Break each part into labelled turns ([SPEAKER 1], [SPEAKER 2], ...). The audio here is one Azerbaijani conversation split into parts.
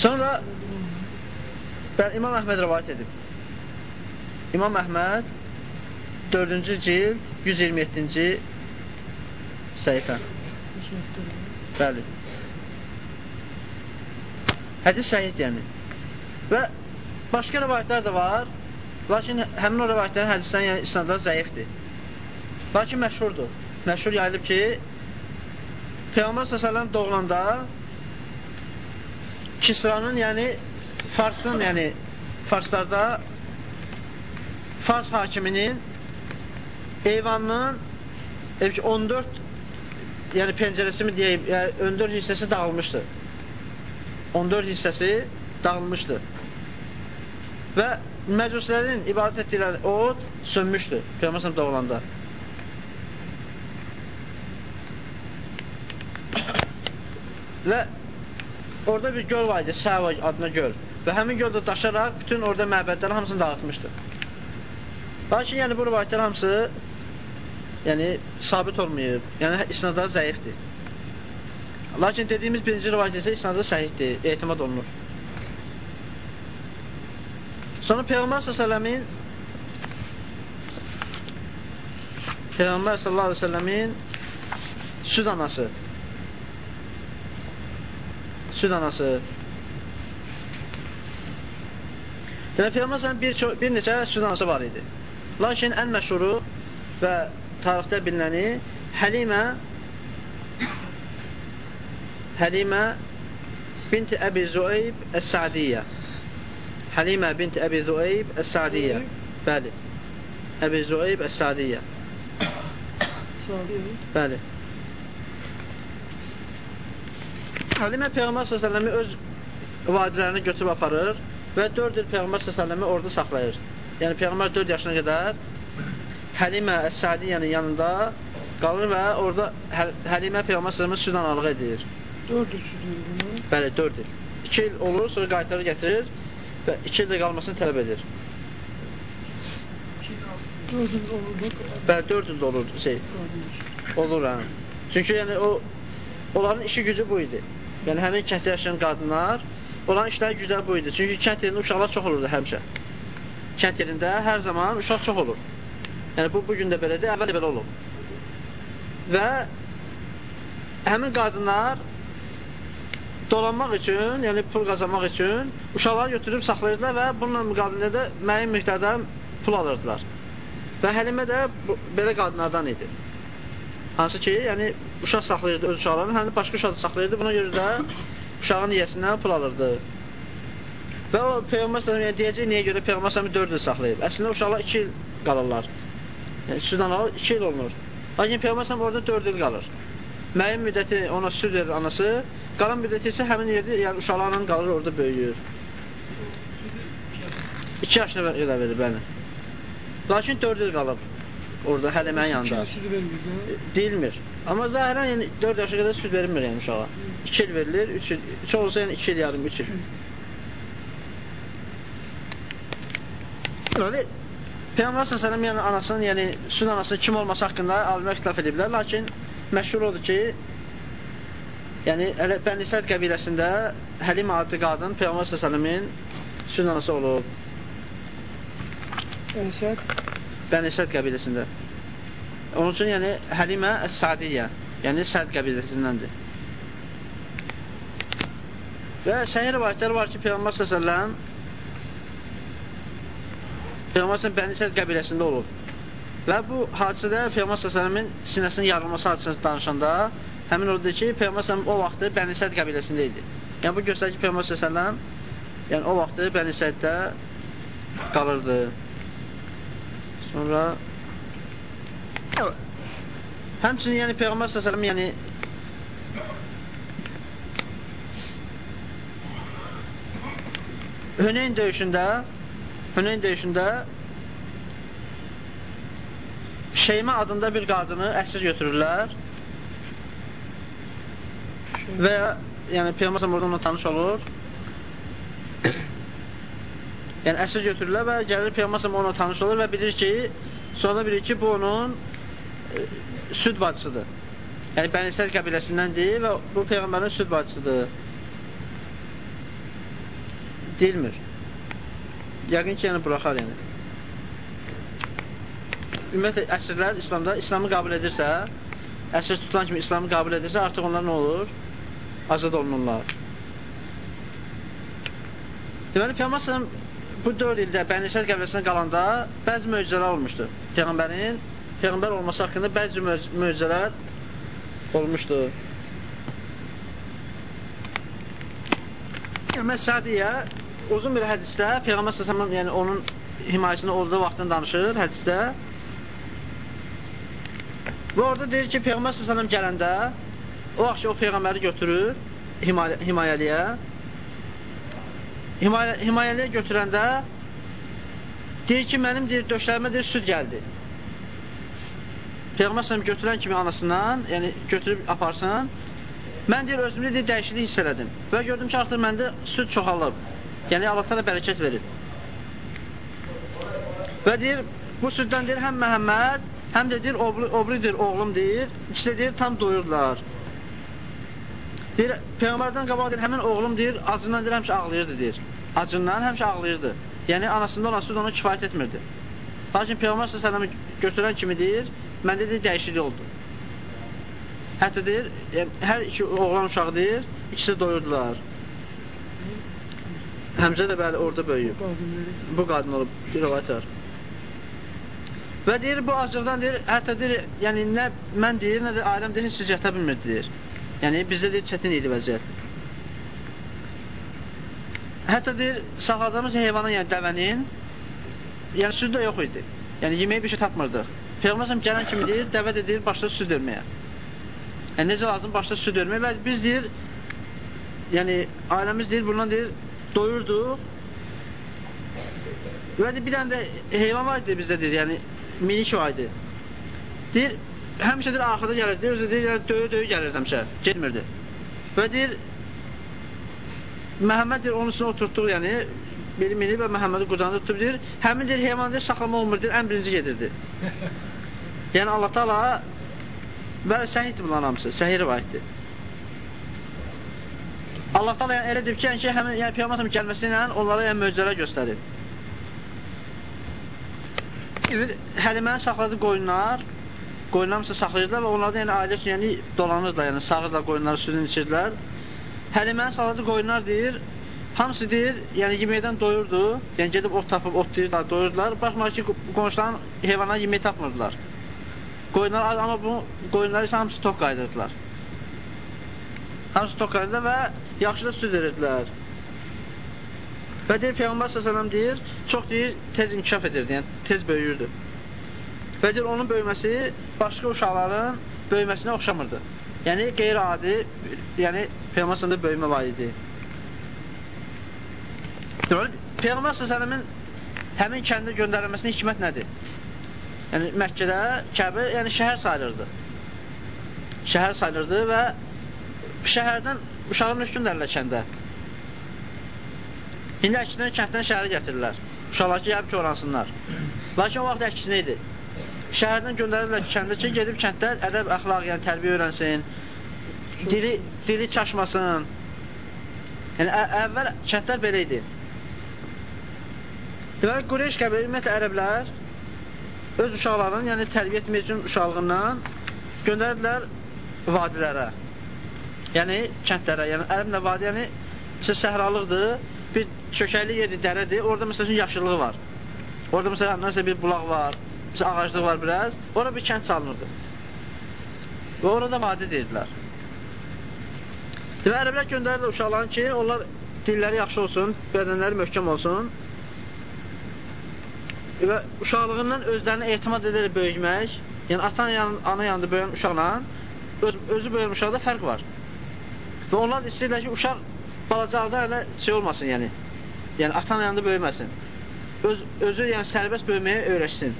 [SPEAKER 1] Sonra bəli, İmam Əhməd rəvayət edib. İmam Əhməd 4-cü cild 127-ci səhifə. Bəli. Hədis səhihdir yəni. Və başqa rəvayətlər də var. Lakin həmin o rəvayətlərin hədislərin yəni isnadları zəifdir. Lakin məşhurdur. Məşhur yayılıb ki, Peyğəmbər s.ə.v doğulanda Kisranın, yəni Farsın, yəni Farslarda Fars hakiminin eyvanının 14 yəni pəncərəsi mi deyək, yəni 14 hissəsi dağılmışdı. 14 hissəsi dağılmışdı. Və məcuslərin ibadət etdikləri od sönmüşdü Peyğəmbər doğulanda. Və orada bir göl var idi, Səva adına göl. Və həmin göldə daşaraq bütün orada məbədləri hamısını dağıtmışdı. Lakin yəni bu rivayətlər hamısı yəni sabit olmayıb. Yəni isnadları zəifdir. Lakin dediyimiz birinci rivayət isə isnadı səhihdir, etimad olunur. Sonra Peyğəmbər s.ə.v-in Peyğəmbər s.ə.v-in süd anası süd anası. Demək, Peyğəmbər bir, bir neçə süd anası var idi. Lakin ən məşhuru və tarixdə bilinəni Həlimə Həlimə binti Əbi Züeyb Əs-Sadiyyə Həlimə binti Əbi Züeyb Əs-Sadiyyə Bəli. Əbi Züeyb Əs-Sadiyyə Bəli Həlimə Peyğəmbər s.ə.v-i öz vadilərini götürüb aparır və 4 il Peyğəmbər s.ə.v-i orada saxlayır. Yəni Peyğəmbər 4 yaşına qədər Həlimə Əs-Sadiyyənin yanında qalır və orada Həlimə Peyğəmbər s.ə.v-i süd analığı edir.
[SPEAKER 2] 4 il süd edir
[SPEAKER 1] Bəli, 4 il. 2 il olur, sonra qaytarır gətirir və 2 ildə qalmasını tələb edir.
[SPEAKER 2] 4 il olur.
[SPEAKER 1] Bəli, 4 ildə olur şey. Olur hə. Çünki yəni o onların işi gücü bu idi. Yəni həmin kənddə yaşayan qadınlar, onların işləri gücləri bu idi. Çünki kənd yerində uşaqlar çox olurdu həmişə. Kənd yerində hər zaman uşaq çox olur. Yəni bu bu gün də belədir, əvvəl də belə olub. Və həmin qadınlar dolanmaq üçün, yəni pul qazanmaq üçün uşaqları götürüb saxlayırdılar və bununla müqabilində də müəyyən miqdarda pul alırdılar. Və Həlimə də belə qadınlardan idi. Hansı ki, yəni uşaq saxlayırdı öz uşaqlarını, həm də başqa uşaq saxlayırdı. Buna görə də uşağın yiyəsindən pul alırdı. Və o Peyğəmbər sallallahu yəni, deyəcək niyə görə Peyğəmbər sallallahu 4 il saxlayıb. Əslində uşaqlar 2 il qalırlar. Yəni süddən alır 2 il olunur. Lakin Peyğəmbər sallallahu orada 4 il qalır. Müəyyən müddəti ona süd verir anası, qalan müddəti isə həmin yerdə yəni uşaqlarla qalır orada böyüyür. 2 yaşına elə verir, bəli. Lakin 4 il qalıb orada Həlimənin yanında.
[SPEAKER 2] Süd vermir.
[SPEAKER 1] Deyilmir. Amma zahirən yəni 4 yaşa qədər süd verilmir yəni uşağa. 2 il verilir, 3 il. Çox olsa yəni 2 il yarım, 3 il. Deməli, Peyğəmbər sallallahu yəni anasının, yəni süd anasının kim olması haqqında alimlər ixtilaf ediblər, lakin məşhur odur ki, yəni elə Bənisəd qəbiləsində Həlim adlı qadın Peyğəmbər sallallahu süd anası olub.
[SPEAKER 2] Bənisəd
[SPEAKER 1] Bənisəd qəbiləsində. Onun üçün yəni Həlimə Əs-Sadiyyə, yəni Səd qəbiləsindəndir. Və səhih rivayətlər var ki, Peyğəmbər sallallahu Peyğəmbər sallallahu Bəni Səd qəbiləsində olub. Və bu hadisədə Peyğəmbər sallallahu sinəsinin yarılması hadisəsini danışanda həmin orada ki, Peyğəmbər sallallahu o vaxtı Bəni Səd qəbiləsində idi. Yəni bu göstərir ki, Peyğəmbər sallallahu yəni o vaxtı Bəni Səddə qalırdı. Sonra həmçinin yəni Peyğəmbər s.ə.v yəni Hüneyn döyüşündə Hüneyn döyüşündə Şeymə adında bir qadını əsir götürürlər və yəni Peyğəmbər s.ə.v orada onunla tanış olur Yəni əsir götürürlər və gəlir Peyğəmbər onunla tanış olur və bilir ki, sonra bilir ki, bu onun e, süd bacısıdır. Yəni Bənisəd qəbiləsindəndir və bu Peyğəmbərin süd bacısıdır. Deyilmir. Yəqin ki, yəni buraxar yəni. Ümumiyyətlə, əsrlər İslamda İslamı qəbul edirsə, əsr tutulan kimi İslamı qəbul edirsə, artıq onlar nə olur? Azad olunurlar. Deməli, Peyğəmbər bu 4 ildə Bənisəd qəbiləsində qalanda bəzi möcüzələr olmuşdu. Peyğəmbərin Peyğəmbər olması haqqında bəzi möcüzələr olmuşdu. Məsələn, Sadiyə uzun bir hədisdə Peyğəmbər sallallahu yəni onun himayəsində olduğu vaxtdan danışır hədisdə. Və orada deyir ki, Peyğəmbər sallallahu gələndə o vaxt o peyğəmbəri götürür himayə, himayəliyə. Himayə, himayəliyə götürəndə deyir ki, mənim deyir döşlərimə deyir süd gəldi. Peyğəmbər sallallahu götürən kimi anasından, yəni götürüb aparsın, Mən deyir, özümdə deyir, dəyişiklik hiss elədim. Və gördüm ki, artıq məndə süd çoxalıb. Yəni, Allah da bərəkət verir. Və deyir, bu süddən deyir, həm Məhəmməd, həm də deyir, obri, obridir, oğlum deyir, ikisi deyir, tam doyurdular. Deyir, Peyğəmbərdən qabaq deyir, həmin oğlum deyir, acından deyir, həmişə ağlayırdı deyir. Acından həmişə ağlayırdı. Yəni, anasında olan süd ona kifayət etmirdi. Lakin Peyğəmbər s.ə.v götürən kimi deyir, məndə deyir, dəyişiklik oldu. Hətta deyir, yəni, hər iki oğlan uşağı deyir, ikisi doyurdular. Həmzə də bəli orada böyüyüb. Bu qadın olub, rivayət var. Və deyir, bu acıqdan deyir, hətta deyir, yəni nə mən deyir, nə də ailəm deyir, heç yata bilmirdi deyir. Yəni bizdə deyir, çətin idi vəziyyət. Hətta deyir, sağladığımız heyvanın, yəni dəvənin, yəni süd də yox idi. Yəni yeməyə bir şey tapmırdıq. Peyğəmbər gələn kimi deyir, dəvə də deyir, başladı süd verməyə. Yəni, necə lazım başda süd vermək və biz deyir, yəni ailəmiz deyir, bundan deyir, doyurduq və bir dənə də heyvan var idi bizdə deyir, yəni minik var idi. Deyir, həmişə deyir, arxada gəlirdi, özü deyir, döyü-döyü gəlirdi həmişə, getmirdi. Və deyir, Məhəmməd deyir, onun üstünə oturtduq, yəni, biri mini və Məhəmmədi qucağında tutub deyir, həmin deyir, heyvan deyir, saxlama olmur, deyir, ən birinci gedirdi. yəni, Allah-u Teala Və səhiddir bunların hamısı, səhih rivayətdir. Allah da yəni, elə deyib ki, yəni, həmin yəni, Peyğəmbər gəlməsi ilə onlara yəni, möcüzələr göstərib. Həlimənin saxladığı qoyunlar, qoyunlar hamısı saxlayırdılar və onlarda yəni, ailə üçün yəni, dolanırdılar, yəni, sağırdılar qoyunları, südünü içirdilər. Həlimənin saxladığı qoyunlar deyir, hamısı deyir, yəni yeməkdən doyurdu, yəni gedib ot tapıb otlayırdılar, doyurdular. Baxmayaq ki, qonşuların heyvanlar yemək tapmırdılar. Qoyunlar az, amma bu qoyunları isə hamısı toq qaydırdılar. Hamısı toq qaydırdılar və yaxşı da süd verirdilər. Və deyir, Peyğəmbər s.ə.v deyir, çox deyir, tez inkişaf edirdi, yəni tez böyüyürdü. Və deyir, onun böyüməsi başqa uşaqların böyüməsinə oxşamırdı. Yəni, qeyri-adi, yəni Peyğəmbər böyümə var idi. Peyğəmbər s.ə.v-in həmin kəndə göndərilməsinin hikmət nədir? yəni Məkkədə Kəbə yəni şəhər sayılırdı. Şəhər sayılırdı və şəhərdən uşağın üç gün dərlər kəndə. İndi əksinə kənddən şəhərə gətirirlər. Uşaqlar ki, gəlib ki, oransınlar. Lakin o vaxt əksinə idi. Şəhərdən göndərirlər kəndə ki, gedib kənddə ədəb, əxlaq, yəni tərbiyə öyrənsin, dili, dili çaşmasın. Yəni, əvvəl kəndlər belə idi. Deməli, Qureyş qəbili, ümumiyyətlə ərəblər öz uşaqlarını, yəni tərbiyə etmək üçün uşaqlığından göndərdilər vadilərə. Yəni kəndlərə, yəni ərəblə vadi, yəni məsələn səhralıqdır, bir çökəkli yerdir, dərədir, orada məsəl üçün yaşıllıq var. Orada məsələn nəsə bir bulaq var, məsələn ağaclıq var biraz, ora bir kənd salınırdı. Və orada vadi deyirdilər. Və ərəblər göndərirlər uşaqların ki, onlar dilləri yaxşı olsun, bədənləri möhkəm olsun, və uşaqlığından özlərini etimad edərək böyümək, yəni atan yan, ana yanında böyüyən uşaqla öz, özü böyüyən uşaqda fərq var. Və onlar istəyirlər ki, uşaq balacaqda elə şey olmasın, yəni. Yəni atan yanında böyüməsin. Öz, özü yəni sərbəst böyüməyə öyrəşsin.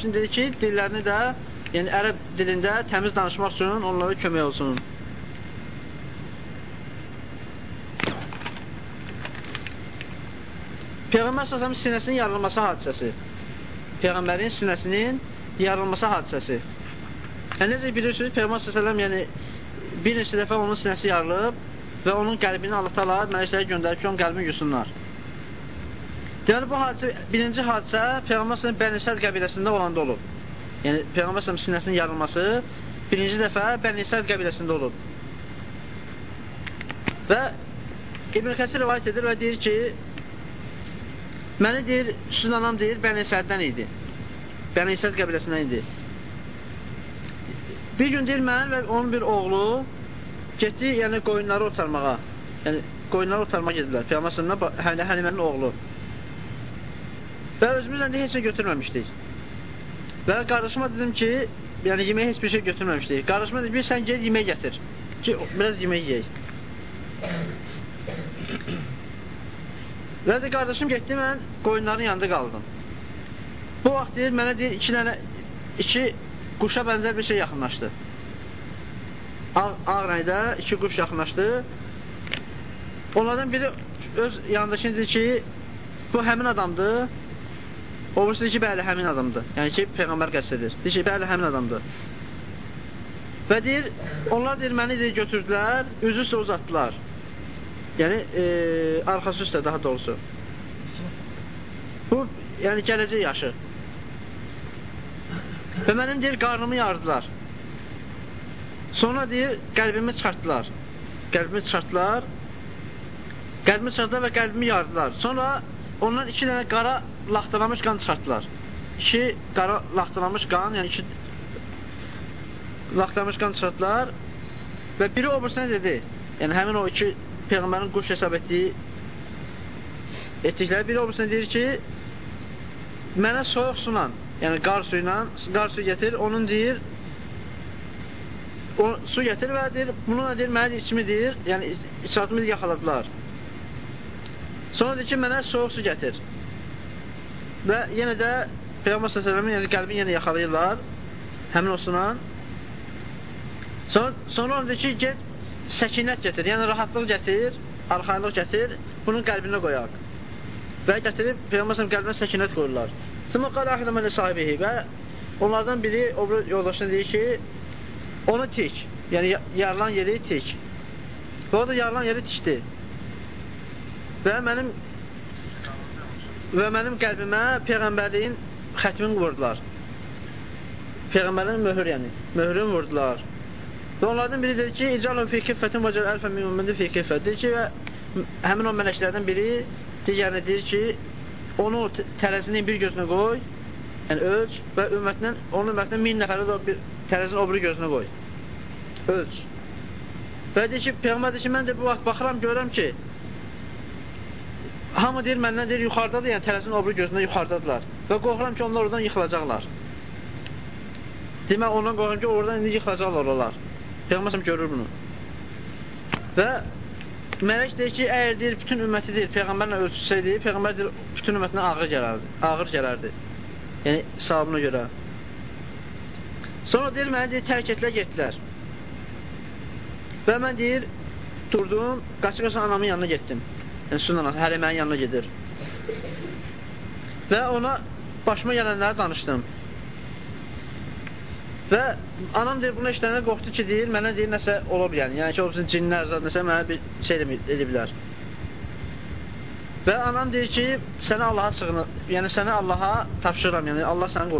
[SPEAKER 1] Şimdi dedi ki, dillərini də, yəni ərəb dilində təmiz danışmaq üçün onlara kömək olsun. Peyğəmbər səsəmin sinəsinin yarılması hadisəsi. Peyğəmbərin sinəsinin yarılması hadisəsi. Yəni, necə bilirsiniz, Peyğəmbər səsələm, yəni, bir neçə dəfə onun sinəsi yarılıb və onun qəlbini Allah təala mələkləri göndərib ki, onun qəlbini yusunlar. Deməli bu hadisə birinci hadisə Peyğəmbər sallallahu Bənisəd qəbiləsində olanda olub. Yəni Peyğəmbər sallallahu sinəsinin yarılması birinci dəfə Bənisəd qəbiləsində olub. Və İbn Kəsir rivayet edir və deyir ki, məni deyir, Süzün anam deyir, Bənisəddən idi. Bənisəd qəbiləsindən idi. Bir gün deyir, mən və onun bir oğlu getdi, yəni qoyunları otarmağa. Yəni qoyunları otarmağa gediblər. Peyğəmbər hələ Həlimənin oğlu. Və özümüzlə də heç nə götürməmişdik. Və qardaşıma dedim ki, yəni yeməyə heç bir şey götürməmişdik. Qardaşıma dedim ki, sən ged yemək gətir. Ki, biraz yemək yeyək. Və də qardaşım getdi, mən qoyunların yanında qaldım. Bu vaxt deyir, mənə deyir, iki dənə, iki quşa bənzər bir şey yaxınlaşdı ağ, ağ rəngdə iki quş yaxınlaşdı. Onlardan biri öz yanındakini dedi ki, bu həmin adamdır. O birisi dedi ki, bəli, həmin adamdır. Yəni ki, Peyğəmbər qəsd edir. Deyir ki, bəli, həmin adamdır. Və deyir, onlar deyir, məni deyir, götürdülər, üzü üstə uzatdılar. Yəni, e, arxası üstə daha doğrusu. Bu, yəni gələcək yaşı. Və mənim deyir, qarnımı yardılar. Sonra deyir, qəlbimi çıxartdılar. Qəlbimi çıxartdılar. Qəlbimi çıxartdılar və qəlbimi yardılar. Sonra ondan iki dənə qara laxtalamış qan çıxartdılar. İki qara laxtalamış qan, yəni iki laxtalamış qan çıxartdılar və biri o birisinə dedi, yəni həmin o iki Peyğəmbərin quş hesab etdiyi etdikləri biri o birisinə deyir ki, mənə soyuq sunan, yəni qar suyu ilə, qar suyu getir, onun deyir, o su gətir və deyir, bununla deyir, mənə içimi deyir, yəni içratımı yaxaladılar. Sonra deyir ki, mənə soğuk su gətir. Və yenə də Peyğəmbər s.ə.v-in yəni, qəlbini yenə yaxalayırlar, həmin o suna. Sonra, sonra onu ki, get, səkinət gətir, yəni rahatlıq gətir, arxaylıq gətir, bunun qəlbinə qoyaq. Və gətirib Peyğəmbər s.ə.v qəlbinə səkinət qoyurlar. Sonra qala ahiləməli sahibihi və onlardan biri o yoldaşına deyir ki, onu tik. Yəni yarılan yeri tik. Və o da yarılan yeri tikdi. Və mənim və mənim qəlbimə Peyğəmbərliyin xətmini vurdular. Peyğəmbərin möhür, yəni, möhrünü vurdular. Və onlardan biri dedi ki, İcalun fi kiffətin və cəl əlfə min ümmində fi kiffət. Deyir ki, və həmin o mələklərdən biri digərinə deyir ki, onu tərəzinin bir gözünə qoy, yəni ölç və ümmətindən, onun ümmətindən min nəfəri də bir tərəzin o biri gözünə qoy. Ölç. Və deyir ki, Peyğəmbər deyir ki, mən də bu vaxt baxıram, görürəm ki, hamı deyir, məndən deyir, yuxarıdadır, yəni tərəzin o biri gözündə yuxarıdadılar. Və qorxuram ki, onlar oradan yıxılacaqlar. Demək, ondan qorxuram ki, oradan indi yıxılacaqlar onlar. Peyğəmbər görür bunu. Və Mələk deyir ki, əgər deyir, bütün ümməti deyir, Peyğəmbərlə ölçülsəydi, Peyğəmbər deyir, bütün ümmətinə ağır gələrdi. Ağır gələrdi. Yəni, savabına görə. Sonra deyir, mənə deyir, tərk etdilər, getdilər. Və mən deyir, durdum, qaça-qaça anamın yanına getdim. Sünn anası, hələ mənin yanına gedir. Və ona başıma gələnləri danışdım. Və anam deyir, bunu işləyəndə qorxdu ki, deyir, mənə deyir, nəsə ola bilər. Yəni ki, olsun cinlər, zat, nəsə mənə bir şey ediblər. Və anam deyir ki, səni Allaha sığınır, yəni səni Allaha tapşırıram, yəni Allah səni qorxur.